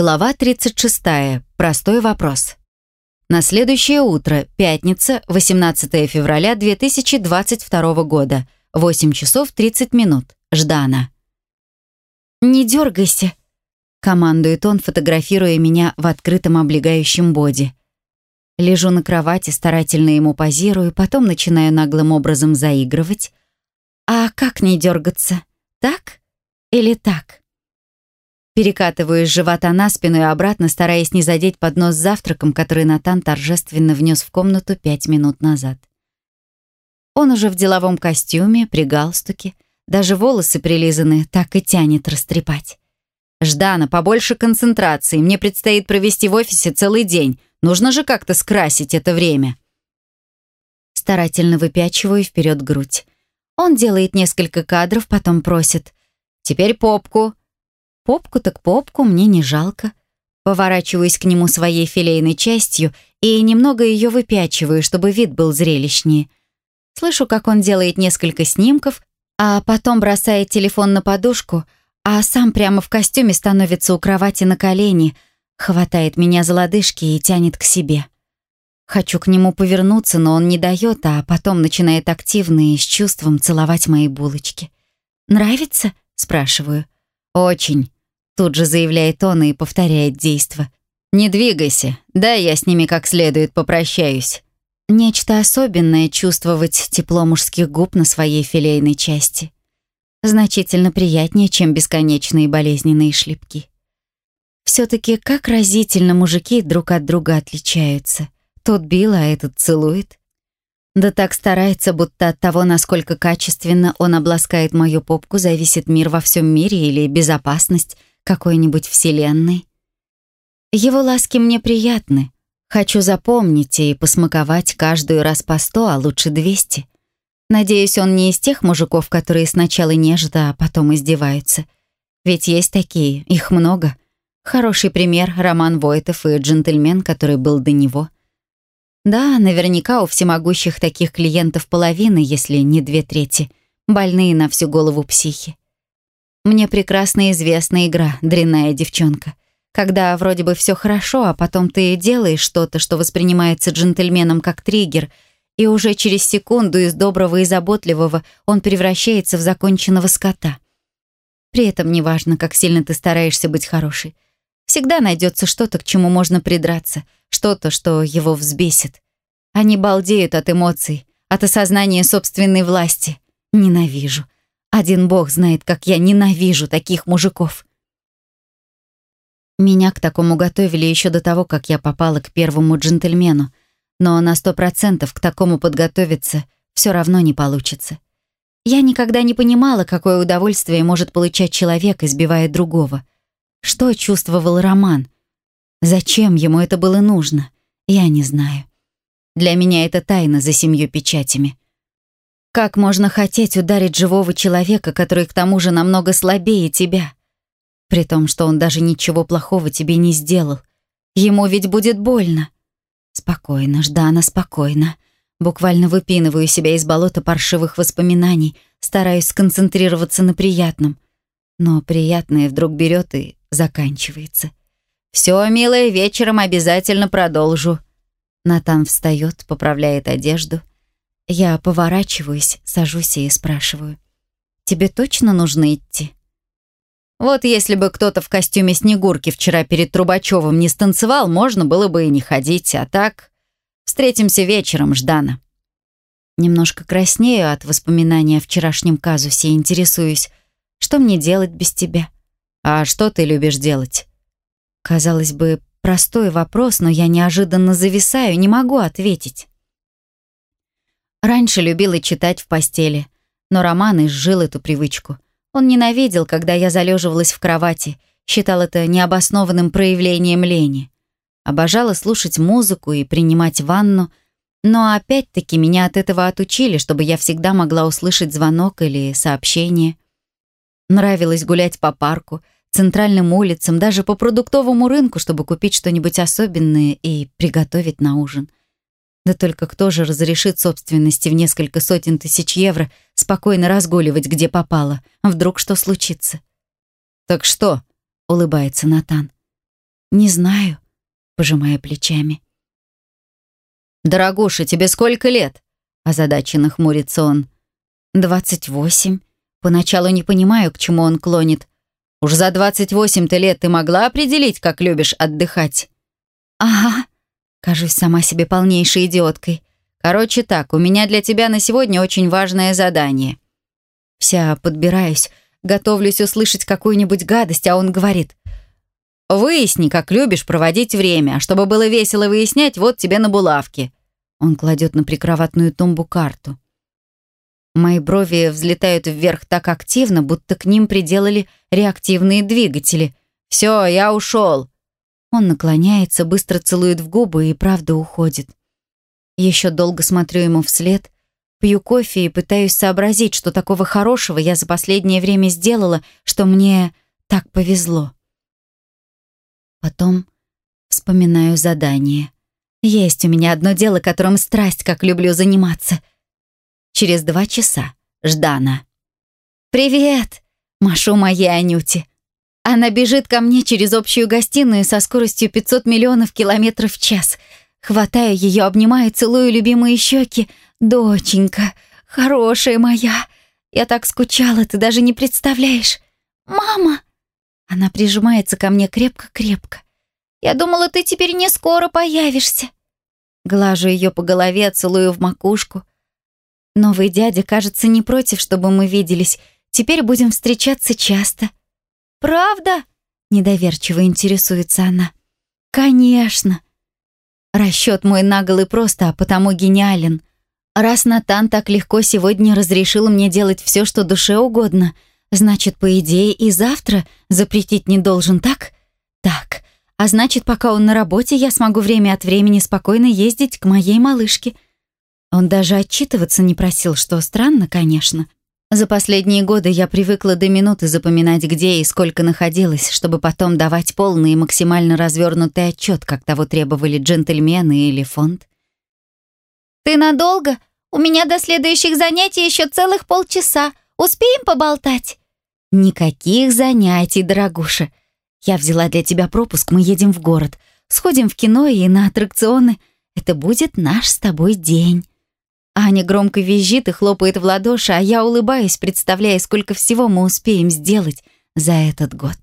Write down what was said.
Глава 36. Простой вопрос. На следующее утро, пятница, 18 февраля 2022 года, 8 часов 30 минут. Ждана. «Не дергайся», — командует он, фотографируя меня в открытом облегающем боди. Лежу на кровати, старательно ему позирую, потом начинаю наглым образом заигрывать. «А как не дергаться? Так или так?» Перекатываю из живота на спину и обратно, стараясь не задеть поднос с завтраком, который Натан торжественно внес в комнату пять минут назад. Он уже в деловом костюме, при галстуке, даже волосы прилизаны, так и тянет растрепать. «Ждана, побольше концентрации, мне предстоит провести в офисе целый день, нужно же как-то скрасить это время». Старательно выпячиваю вперед грудь. Он делает несколько кадров, потом просит «Теперь попку», Попку так попку, мне не жалко. Поворачиваюсь к нему своей филейной частью и немного ее выпячиваю, чтобы вид был зрелищнее. Слышу, как он делает несколько снимков, а потом бросает телефон на подушку, а сам прямо в костюме становится у кровати на колени, хватает меня за лодыжки и тянет к себе. Хочу к нему повернуться, но он не дает, а потом начинает активно и с чувством целовать мои булочки. «Нравится?» — спрашиваю. «Очень». Тут же заявляет он и повторяет действо. «Не двигайся, да я с ними как следует попрощаюсь». Нечто особенное чувствовать тепло мужских губ на своей филейной части. Значительно приятнее, чем бесконечные болезненные шлепки. Все-таки как разительно мужики друг от друга отличаются. Тот бил, а этот целует. Да так старается, будто от того, насколько качественно он обласкает мою попку, зависит мир во всем мире или безопасность, какой-нибудь вселенной. Его ласки мне приятны. Хочу запомнить и посмаковать каждую раз по сто, а лучше двести. Надеюсь, он не из тех мужиков, которые сначала нежат, а потом издеваются. Ведь есть такие, их много. Хороший пример — Роман Войтов и джентльмен, который был до него. Да, наверняка у всемогущих таких клиентов половины, если не две трети, больные на всю голову психи. Мне прекрасно известна игра «Дрянная девчонка». Когда вроде бы все хорошо, а потом ты делаешь что-то, что воспринимается джентльменом как триггер, и уже через секунду из доброго и заботливого он превращается в законченного скота. При этом неважно, как сильно ты стараешься быть хорошей. Всегда найдется что-то, к чему можно придраться, что-то, что его взбесит. Они балдеют от эмоций, от осознания собственной власти. Ненавижу. Один бог знает, как я ненавижу таких мужиков. Меня к такому готовили еще до того, как я попала к первому джентльмену, но на сто процентов к такому подготовиться все равно не получится. Я никогда не понимала, какое удовольствие может получать человек, избивая другого. Что чувствовал Роман? Зачем ему это было нужно? Я не знаю. Для меня это тайна за семью печатями. Как можно хотеть ударить живого человека, который к тому же намного слабее тебя? При том, что он даже ничего плохого тебе не сделал. Ему ведь будет больно. Спокойно, Ждана, спокойно. Буквально выпинываю себя из болота паршивых воспоминаний, стараюсь сконцентрироваться на приятном. Но приятное вдруг берет и заканчивается. «Все, милая, вечером обязательно продолжу». Натан встает, поправляет одежду — я поворачиваюсь, сажусь и спрашиваю. «Тебе точно нужно идти?» Вот если бы кто-то в костюме Снегурки вчера перед Трубачевым не станцевал, можно было бы и не ходить, а так... Встретимся вечером, Ждана. Немножко краснею от воспоминания о вчерашнем казусе и интересуюсь, что мне делать без тебя? А что ты любишь делать? Казалось бы, простой вопрос, но я неожиданно зависаю, не могу ответить. Раньше любила читать в постели, но Роман изжил эту привычку. Он ненавидел, когда я залеживалась в кровати, считал это необоснованным проявлением лени. Обожала слушать музыку и принимать ванну, но опять-таки меня от этого отучили, чтобы я всегда могла услышать звонок или сообщение. Нравилось гулять по парку, центральным улицам, даже по продуктовому рынку, чтобы купить что-нибудь особенное и приготовить на ужин. Да только кто же разрешит собственности в несколько сотен тысяч евро спокойно разгуливать, где попало? Вдруг что случится? «Так что?» — улыбается Натан. Не знаю, пожимая плечами. «Дорогуша, тебе сколько лет?» озадаченно хмурится он. «Двадцать восемь. Поначалу не понимаю, к чему он клонит. Уж за двадцать восемь-то лет ты могла определить, как любишь отдыхать?» «Ага». Кажусь сама себе полнейшей идиоткой. «Короче так, у меня для тебя на сегодня очень важное задание». Вся подбираюсь, готовлюсь услышать какую-нибудь гадость, а он говорит. «Выясни, как любишь проводить время, а чтобы было весело выяснять, вот тебе на булавке». Он кладет на прикроватную тумбу карту. Мои брови взлетают вверх так активно, будто к ним приделали реактивные двигатели. «Все, я ушел!» Он наклоняется, быстро целует в губы и правда уходит. Еще долго смотрю ему вслед, пью кофе и пытаюсь сообразить, что такого хорошего я за последнее время сделала, что мне так повезло. Потом вспоминаю задание. Есть у меня одно дело, которым страсть, как люблю заниматься. Через два часа. Ждана. «Привет!» — машу моей Анюте. Она бежит ко мне через общую гостиную со скоростью 500 миллионов километров в час. Хватаю ее, обнимаю, целую любимые щеки. «Доченька, хорошая моя! Я так скучала, ты даже не представляешь! Мама!» Она прижимается ко мне крепко-крепко. «Я думала, ты теперь не скоро появишься». Глажу ее по голове, целую в макушку. Новый дядя, кажется, не против, чтобы мы виделись. Теперь будем встречаться часто. «Правда?» — недоверчиво интересуется она. «Конечно!» Расчет мой наглый просто, а потому гениален. Раз Натан так легко сегодня разрешил мне делать все, что душе угодно — Значит, по идее, и завтра запретить не должен, так? Так. А значит, пока он на работе, я смогу время от времени спокойно ездить к моей малышке. Он даже отчитываться не просил, что странно, конечно. За последние годы я привыкла до минуты запоминать, где и сколько находилась, чтобы потом давать полный и максимально развернутый отчет, как того требовали джентльмены или фонд. «Ты надолго? У меня до следующих занятий еще целых полчаса. Успеем поболтать?» «Никаких занятий, дорогуша. Я взяла для тебя пропуск, мы едем в город. Сходим в кино и на аттракционы. Это будет наш с тобой день». Аня громко визжит и хлопает в ладоши, а я улыбаюсь, представляя, сколько всего мы успеем сделать за этот год.